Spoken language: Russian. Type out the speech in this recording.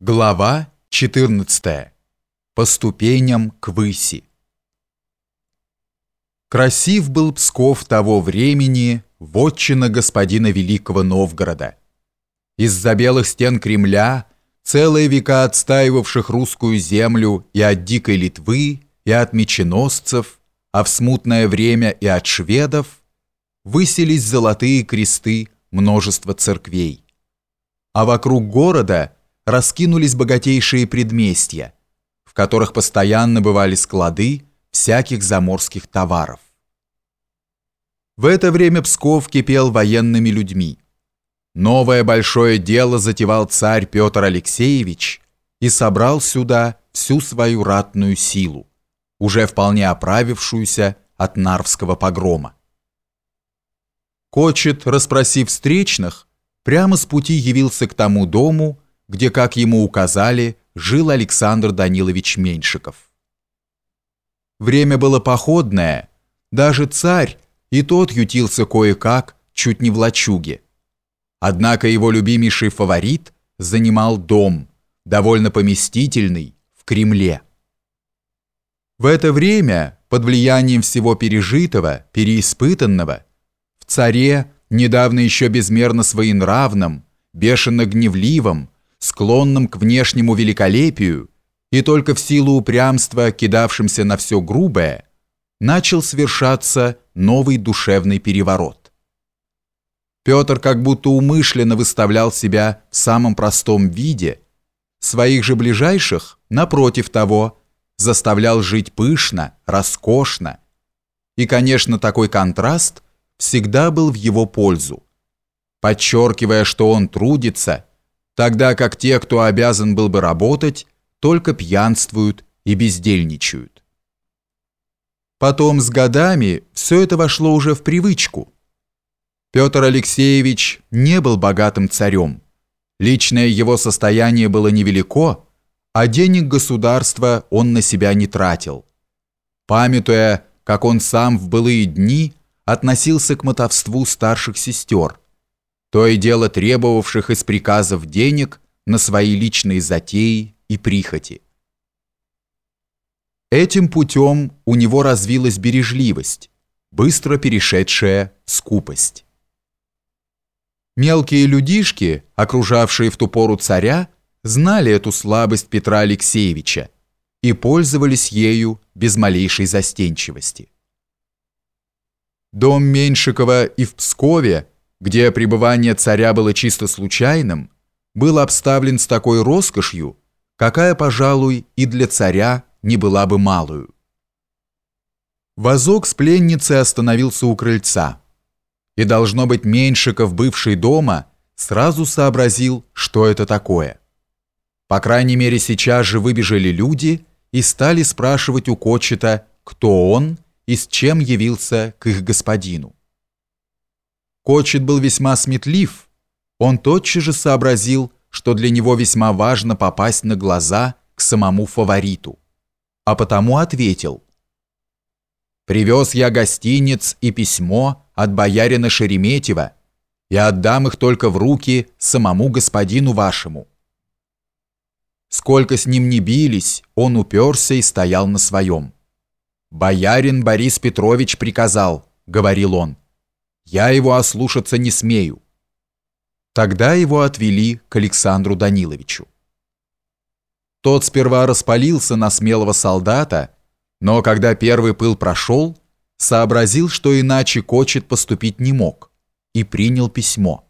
Глава 14. По ступеням к выси. Красив был Псков того времени, вотчина господина Великого Новгорода. Из-за белых стен Кремля, целые века отстаивавших русскую землю и от дикой Литвы, и от меченосцев, а в смутное время и от шведов, высились золотые кресты множества церквей. А вокруг города – раскинулись богатейшие предместья, в которых постоянно бывали склады всяких заморских товаров. В это время Псков кипел военными людьми. Новое большое дело затевал царь Петр Алексеевич и собрал сюда всю свою ратную силу, уже вполне оправившуюся от Нарвского погрома. Кочет, расспросив встречных, прямо с пути явился к тому дому, где, как ему указали, жил Александр Данилович Меньшиков. Время было походное, даже царь и тот ютился кое-как, чуть не в лачуге. Однако его любимейший фаворит занимал дом, довольно поместительный, в Кремле. В это время, под влиянием всего пережитого, переиспытанного, в царе, недавно еще безмерно своенравном, бешено гневливом, склонным к внешнему великолепию и только в силу упрямства, кидавшимся на все грубое, начал совершаться новый душевный переворот. Петр как будто умышленно выставлял себя в самом простом виде, своих же ближайших, напротив того, заставлял жить пышно, роскошно. И, конечно, такой контраст всегда был в его пользу, подчеркивая, что он трудится – тогда как те, кто обязан был бы работать, только пьянствуют и бездельничают. Потом с годами все это вошло уже в привычку. Петр Алексеевич не был богатым царем. Личное его состояние было невелико, а денег государства он на себя не тратил. Памятуя, как он сам в былые дни относился к мотовству старших сестер – то и дело требовавших из приказов денег на свои личные затеи и прихоти. Этим путем у него развилась бережливость, быстро перешедшая в скупость. Мелкие людишки, окружавшие в ту пору царя, знали эту слабость Петра Алексеевича и пользовались ею без малейшей застенчивости. Дом Меньшикова и в Пскове где пребывание царя было чисто случайным, был обставлен с такой роскошью, какая, пожалуй, и для царя не была бы малую. Возок с пленницей остановился у крыльца, и, должно быть, Меньшиков, бывший дома, сразу сообразил, что это такое. По крайней мере, сейчас же выбежали люди и стали спрашивать у Кочета, кто он и с чем явился к их господину. Кочет был весьма сметлив. Он тотчас же сообразил, что для него весьма важно попасть на глаза к самому фавориту. А потому ответил. «Привез я гостиниц и письмо от боярина Шереметьева и отдам их только в руки самому господину вашему». Сколько с ним не бились, он уперся и стоял на своем. «Боярин Борис Петрович приказал», — говорил он, — я его ослушаться не смею. Тогда его отвели к Александру Даниловичу. Тот сперва распалился на смелого солдата, но когда первый пыл прошел, сообразил, что иначе Кочет поступить не мог, и принял письмо.